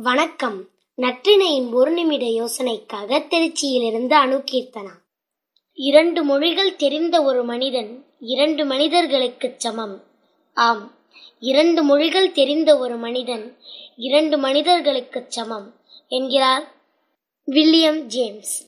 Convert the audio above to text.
வணக்கம். நற்றினையின் ஒரு நிமிட யோசனைக்காக திருச்சியிலிருந்து அணுகீர்த்தனா. இரண்டு மொழிகள் தெரிந்த ஒரு மனிதன் இரண்டு மனிதர்களுக்குச் சமம். ஆம் இரண்டு மொழிகள் தெரிந்த ஒரு மனிதன் இரண்டு மனிதர்களுக்குச் சமம் என்கிறார் வில்லியம் ஜேம்ஸ்.